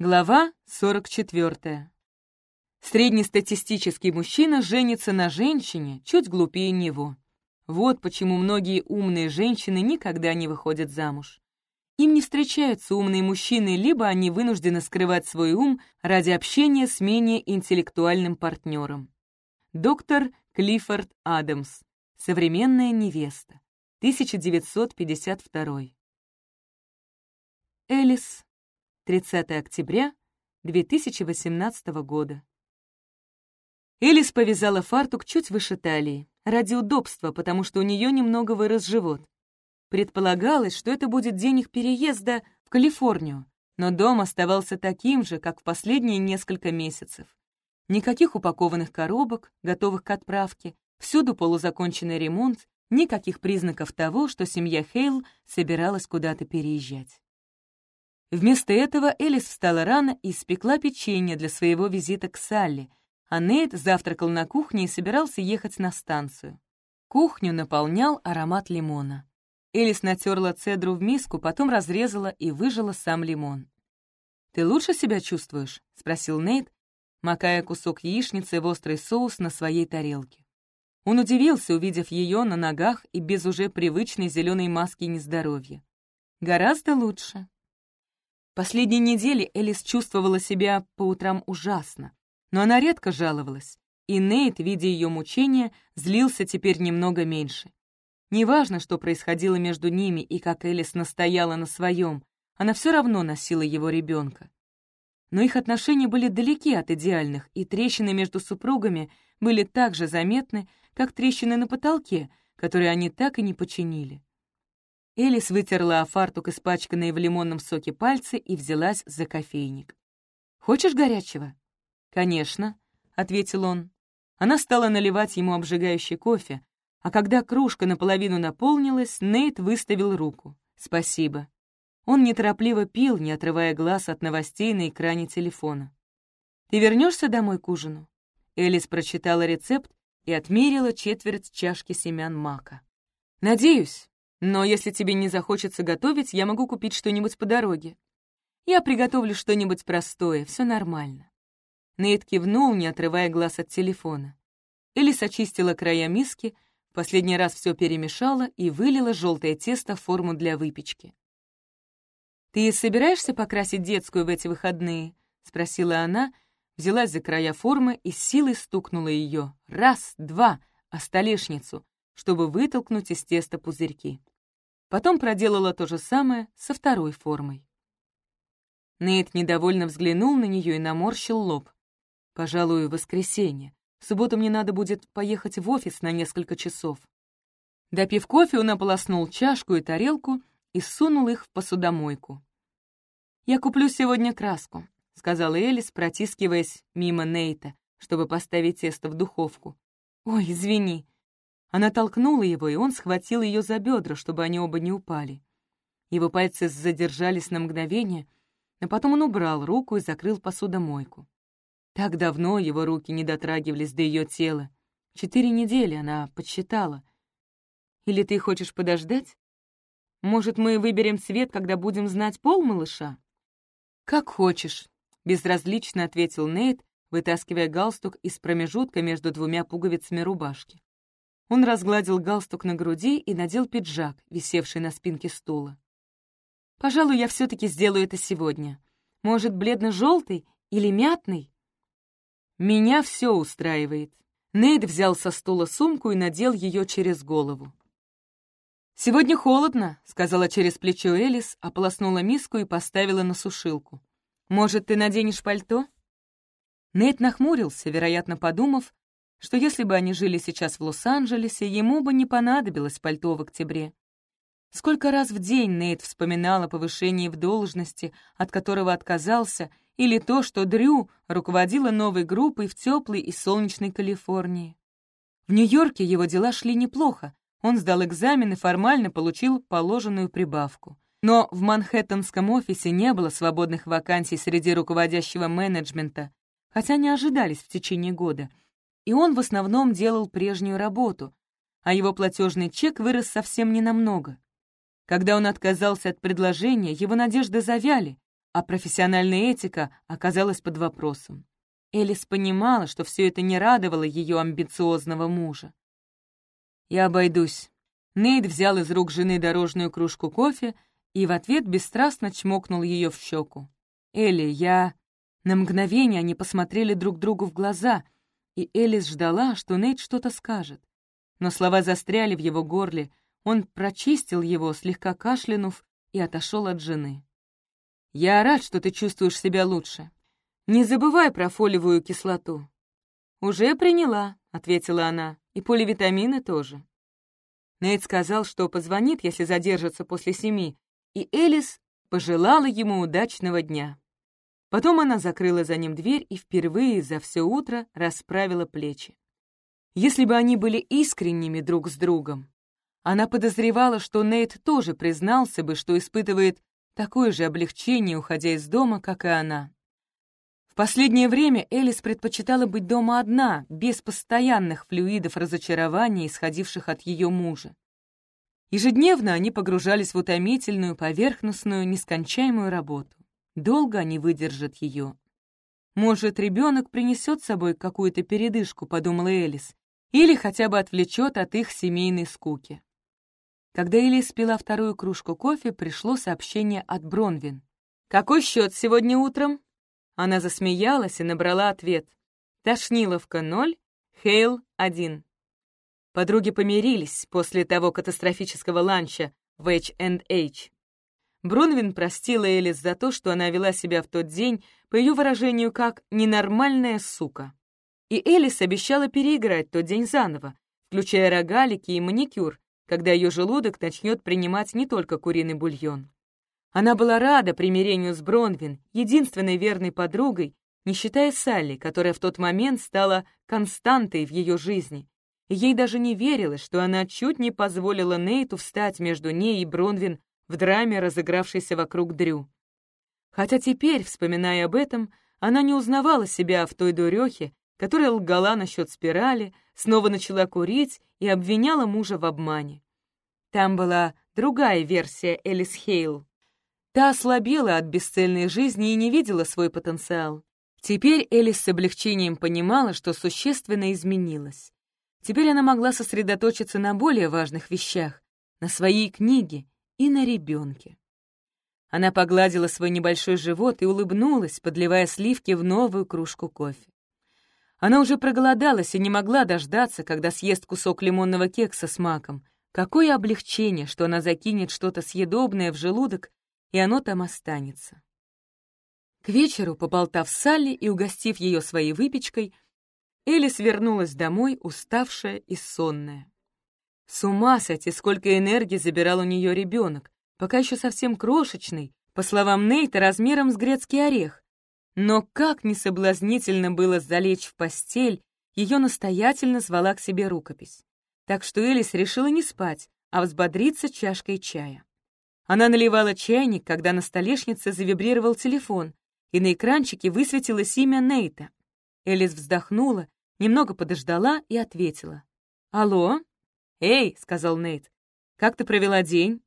Глава 44. Среднестатистический мужчина женится на женщине, чуть глупее него. Вот почему многие умные женщины никогда не выходят замуж. Им не встречаются умные мужчины, либо они вынуждены скрывать свой ум ради общения с менее интеллектуальным партнером. Доктор Клиффорд Адамс. Современная невеста. 1952. Элис 30 октября 2018 года. Элис повязала фартук чуть выше талии, ради удобства, потому что у нее немного вырос живот. Предполагалось, что это будет день их переезда в Калифорнию, но дом оставался таким же, как в последние несколько месяцев. Никаких упакованных коробок, готовых к отправке, всюду полузаконченный ремонт, никаких признаков того, что семья Хейл собиралась куда-то переезжать. Вместо этого Элис встала рано и испекла печенье для своего визита к Салли, а Нейт завтракал на кухне и собирался ехать на станцию. Кухню наполнял аромат лимона. Элис натерла цедру в миску, потом разрезала и выжила сам лимон. «Ты лучше себя чувствуешь?» — спросил Нейт, макая кусок яичницы в острый соус на своей тарелке. Он удивился, увидев ее на ногах и без уже привычной зеленой маски нездоровья. «Гораздо лучше», Последние недели Элис чувствовала себя по утрам ужасно, но она редко жаловалась, и Нейт, видя ее мучения, злился теперь немного меньше. Неважно, что происходило между ними и как Элис настояла на своем, она все равно носила его ребенка. Но их отношения были далеки от идеальных, и трещины между супругами были так же заметны, как трещины на потолке, которые они так и не починили. Элис вытерла о фартук, испачканные в лимонном соке пальцы, и взялась за кофейник. «Хочешь горячего?» «Конечно», — ответил он. Она стала наливать ему обжигающий кофе, а когда кружка наполовину наполнилась, Нейт выставил руку. «Спасибо». Он неторопливо пил, не отрывая глаз от новостей на экране телефона. «Ты вернешься домой к ужину?» Элис прочитала рецепт и отмерила четверть чашки семян мака. «Надеюсь, но если тебе не захочется готовить, я могу купить что-нибудь по дороге. Я приготовлю что-нибудь простое, все нормально». Нейт кивнул, не отрывая глаз от телефона. Элис очистила края миски, последний раз все перемешала и вылила желтое тесто в форму для выпечки. «Ты собираешься покрасить детскую в эти выходные?» — спросила она, взялась за края формы и силой стукнула ее. Раз, два, о столешницу, чтобы вытолкнуть из теста пузырьки. Потом проделала то же самое со второй формой. Нейт недовольно взглянул на нее и наморщил лоб. «Пожалуй, воскресенье. В субботу мне надо будет поехать в офис на несколько часов». Допив кофе, он ополоснул чашку и тарелку и сунул их в посудомойку. «Я куплю сегодня краску», — сказала Элис, протискиваясь мимо Нейта, чтобы поставить тесто в духовку. «Ой, извини», она толкнула его, и он схватил ее за бедра, чтобы они оба не упали. Его пальцы задержались на мгновение, но потом он убрал руку и закрыл посудомойку. Так давно его руки не дотрагивались до ее тела. Четыре недели она подсчитала. «Или ты хочешь подождать? Может, мы выберем цвет, когда будем знать пол малыша?» «Как хочешь», — безразлично ответил Нейт, вытаскивая галстук из промежутка между двумя пуговицами рубашки. Он разгладил галстук на груди и надел пиджак, висевший на спинке стула. «Пожалуй, я все-таки сделаю это сегодня. Может, бледно-желтый или мятный?» «Меня все устраивает». Нейт взял со стула сумку и надел ее через голову. «Сегодня холодно», — сказала через плечо Элис, ополоснула миску и поставила на сушилку. «Может, ты наденешь пальто?» Нейт нахмурился, вероятно, подумав, что если бы они жили сейчас в Лос-Анджелесе, ему бы не понадобилось пальто в октябре. Сколько раз в день Нейт вспоминал о повышении в должности, от которого отказался, или то, что Дрю руководила новой группой в теплой и солнечной Калифорнии. В Нью-Йорке его дела шли неплохо, он сдал экзамен и формально получил положенную прибавку. Но в Манхэттенском офисе не было свободных вакансий среди руководящего менеджмента, хотя не ожидались в течение года — и он в основном делал прежнюю работу, а его платежный чек вырос совсем ненамного. Когда он отказался от предложения, его надежды завяли, а профессиональная этика оказалась под вопросом. Элис понимала, что все это не радовало ее амбициозного мужа. «Я обойдусь». Нейт взял из рук жены дорожную кружку кофе и в ответ бесстрастно чмокнул ее в щеку. «Элли, я...» На мгновение они посмотрели друг другу в глаза, и Элис ждала, что Нейт что-то скажет. Но слова застряли в его горле, он прочистил его, слегка кашлянув, и отошел от жены. «Я рад, что ты чувствуешь себя лучше. Не забывай про фолиевую кислоту». «Уже приняла», — ответила она, — «и поливитамины тоже». Нейт сказал, что позвонит, если задержится после семи, и Элис пожелала ему удачного дня. Потом она закрыла за ним дверь и впервые за все утро расправила плечи. Если бы они были искренними друг с другом, она подозревала, что Нейт тоже признался бы, что испытывает такое же облегчение, уходя из дома, как и она. В последнее время Элис предпочитала быть дома одна, без постоянных флюидов разочарования, исходивших от ее мужа. Ежедневно они погружались в утомительную, поверхностную, нескончаемую работу. Долго они выдержат ее. «Может, ребенок принесет с собой какую-то передышку», — подумала Элис, «или хотя бы отвлечет от их семейной скуки». Когда Элис пила вторую кружку кофе, пришло сообщение от Бронвин. «Какой счет сегодня утром?» Она засмеялась и набрала ответ. «Тошниловка 0, Хейл 1». Подруги помирились после того катастрофического ланча в H&H. Бронвин простила Элис за то, что она вела себя в тот день, по ее выражению, как «ненормальная сука». И Элис обещала переиграть тот день заново, включая рогалики и маникюр, когда ее желудок начнет принимать не только куриный бульон. Она была рада примирению с Бронвин, единственной верной подругой, не считая Салли, которая в тот момент стала константой в ее жизни. Ей даже не верилось, что она чуть не позволила Нейту встать между ней и Бронвин в драме, разыгравшейся вокруг Дрю. Хотя теперь, вспоминая об этом, она не узнавала себя в той дурехе, которая лгала насчет спирали, снова начала курить и обвиняла мужа в обмане. Там была другая версия Элис Хейл. Та ослабела от бесцельной жизни и не видела свой потенциал. Теперь Элис с облегчением понимала, что существенно изменилась. Теперь она могла сосредоточиться на более важных вещах, на своей книге и на ребенке. Она погладила свой небольшой живот и улыбнулась, подливая сливки в новую кружку кофе. Она уже проголодалась и не могла дождаться, когда съест кусок лимонного кекса с маком. Какое облегчение, что она закинет что-то съедобное в желудок, и оно там останется. К вечеру, поболтав с Салли и угостив ее своей выпечкой, Элис вернулась домой, уставшая и сонная. С ума сойти, сколько энергии забирал у нее ребенок, пока еще совсем крошечный, по словам Нейта, размером с грецкий орех. Но как не соблазнительно было залечь в постель, ее настоятельно звала к себе рукопись. Так что Элис решила не спать, а взбодриться чашкой чая. Она наливала чайник, когда на столешнице завибрировал телефон, и на экранчике высветилось имя Нейта. Элис вздохнула, немного подождала и ответила. «Алло?» «Эй», — сказал Нейт, — «как ты провела день?»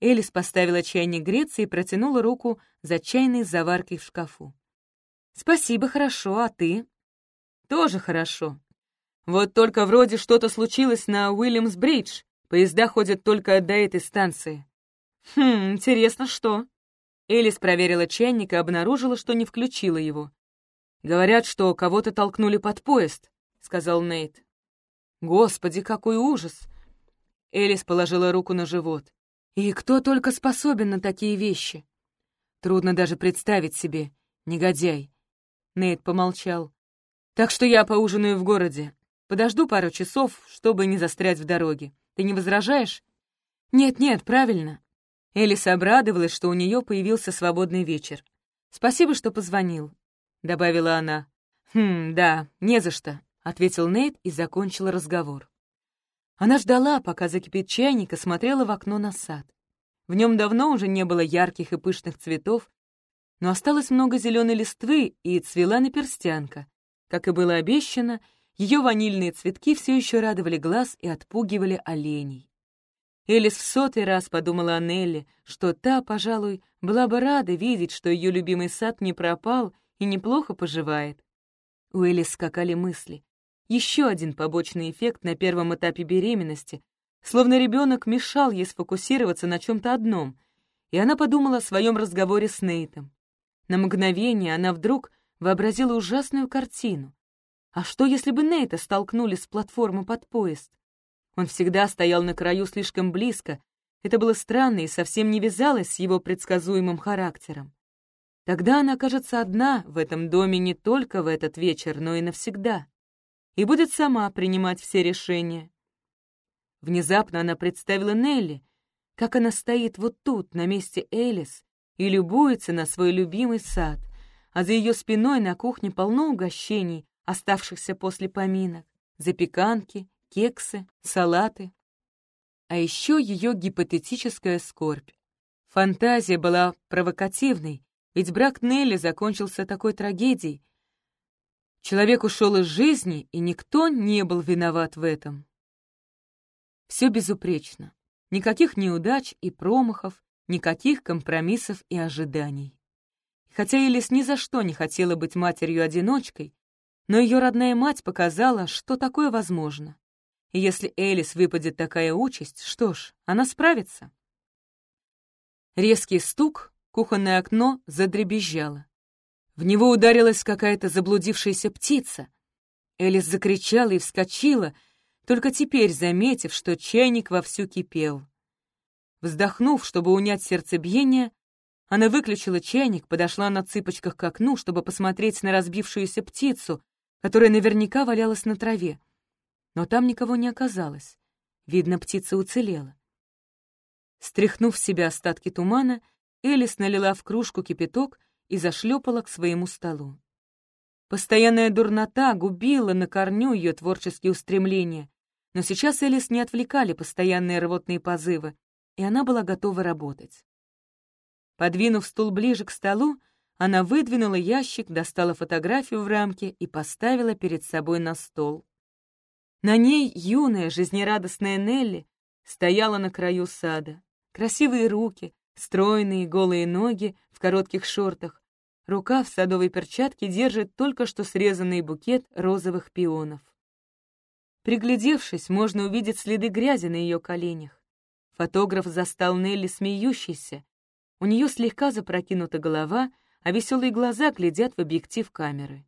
Элис поставила чайник греться и протянула руку за чайной заваркой в шкафу. «Спасибо, хорошо, а ты?» «Тоже хорошо. Вот только вроде что-то случилось на Уильямс-Бридж. Поезда ходят только до этой станции». «Хм, интересно, что?» Элис проверила чайник и обнаружила, что не включила его. «Говорят, что кого-то толкнули под поезд», — сказал Нейт. «Господи, какой ужас!» Элис положила руку на живот. «И кто только способен на такие вещи?» «Трудно даже представить себе. Негодяй. Нейт помолчал. «Так что я поужинаю в городе. Подожду пару часов, чтобы не застрять в дороге. Ты не возражаешь?» «Нет-нет, правильно». Элис обрадовалась, что у нее появился свободный вечер. «Спасибо, что позвонил», — добавила она. «Хм, да, не за что», — ответил Нейт и закончил разговор. Она ждала, пока закипит чайник, и смотрела в окно на сад. В нем давно уже не было ярких и пышных цветов, но осталось много зеленой листвы и цвела наперстянка. Как и было обещано, ее ванильные цветки все еще радовали глаз и отпугивали оленей. Элис в сотый раз подумала о Нелли, что та, пожалуй, была бы рада видеть, что ее любимый сад не пропал и неплохо поживает. У Элис скакали мысли. Еще один побочный эффект на первом этапе беременности, словно ребенок мешал ей сфокусироваться на чем-то одном, и она подумала о своем разговоре с Нейтом. На мгновение она вдруг вообразила ужасную картину. А что, если бы Нейта столкнули с платформы под поезд? Он всегда стоял на краю слишком близко. Это было странно и совсем не вязалось с его предсказуемым характером. Тогда она окажется одна в этом доме не только в этот вечер, но и навсегда. И будет сама принимать все решения. Внезапно она представила Нелли, как она стоит вот тут, на месте Элис, и любуется на свой любимый сад, а за ее спиной на кухне полно угощений, оставшихся после поминок, запеканки, кексы, салаты. А еще ее гипотетическая скорбь. Фантазия была провокативной, ведь брак Нелли закончился такой трагедией. Человек ушел из жизни, и никто не был виноват в этом. Все безупречно. Никаких неудач и промахов, никаких компромиссов и ожиданий. Хотя Элис ни за что не хотела быть матерью-одиночкой, но ее родная мать показала, что такое возможно. И если Элис выпадет такая участь, что ж, она справится. Резкий стук, кухонное окно задребезжало. В него ударилась какая-то заблудившаяся птица. Элис закричала и вскочила, только теперь заметив, что чайник вовсю кипел. Вздохнув, чтобы унять сердцебиение, она выключила чайник, подошла на цыпочках к окну, чтобы посмотреть на разбившуюся птицу, которая наверняка валялась на траве. Но там никого не оказалось. Видно, птица уцелела. Стряхнув в себя остатки тумана, Элис налила в кружку кипяток и зашлепала к своему столу. Постоянная дурнота губила на корню ее творческие устремления, но сейчас Элис не отвлекали постоянные рвотные позывы, и она была готова работать. Подвинув стул ближе к столу, она выдвинула ящик, достала фотографию в рамке и поставила перед собой на стол. На ней юная, жизнерадостная Нелли стояла на краю сада. Красивые руки, стройные голые ноги в коротких шортах. Рука в садовой перчатке держит только что срезанный букет розовых пионов. Приглядевшись, можно увидеть следы грязи на ее коленях. Фотограф застал Нелли смеющейся. У нее слегка запрокинута голова, а веселые глаза глядят в объектив камеры.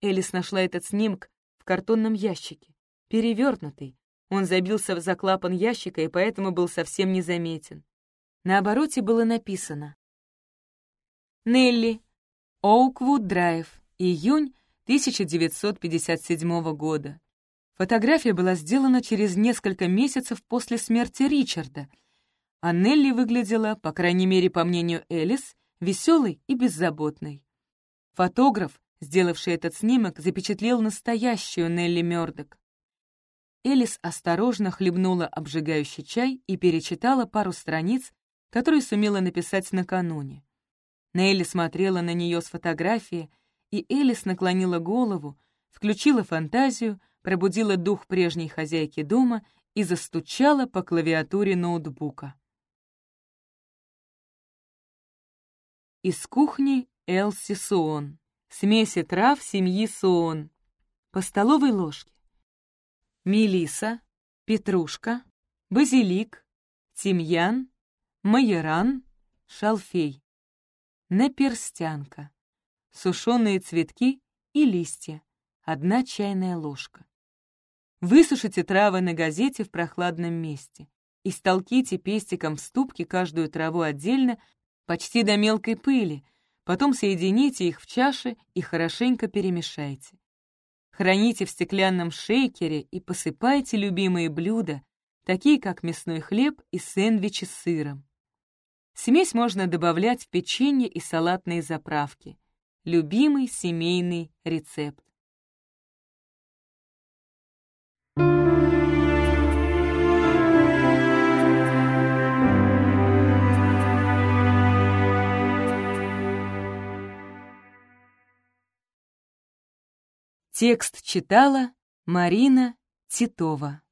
Элис нашла этот снимок в картонном ящике, перевернутый. Он забился в заклапан ящика и поэтому был совсем незаметен. На обороте было написано «Нелли, Оуквуд Драйв, июнь 1957 года. Фотография была сделана через несколько месяцев после смерти Ричарда, а Нелли выглядела, по крайней мере, по мнению Элис, веселой и беззаботной. Фотограф, сделавший этот снимок, запечатлел настоящую Нелли Мёрдок. Элис осторожно хлебнула обжигающий чай и перечитала пару страниц, которые сумела написать накануне. Нелли смотрела на нее с фотографии, и Элис наклонила голову, включила фантазию — пробудила дух прежней хозяйки дома и застучала по клавиатуре ноутбука. Из кухни Элси Суон. Смеси трав семьи Суон. По столовой ложке. Мелиса, петрушка, базилик, тимьян, майоран, шалфей. Наперстянка. Сушеные цветки и листья. Одна чайная ложка. Высушите травы на газете в прохладном месте. и Истолките пестиком в ступке каждую траву отдельно, почти до мелкой пыли, потом соедините их в чаше и хорошенько перемешайте. Храните в стеклянном шейкере и посыпайте любимые блюда, такие как мясной хлеб и сэндвичи с сыром. Смесь можно добавлять в печенье и салатные заправки. Любимый семейный рецепт. Текст читала Марина Титова.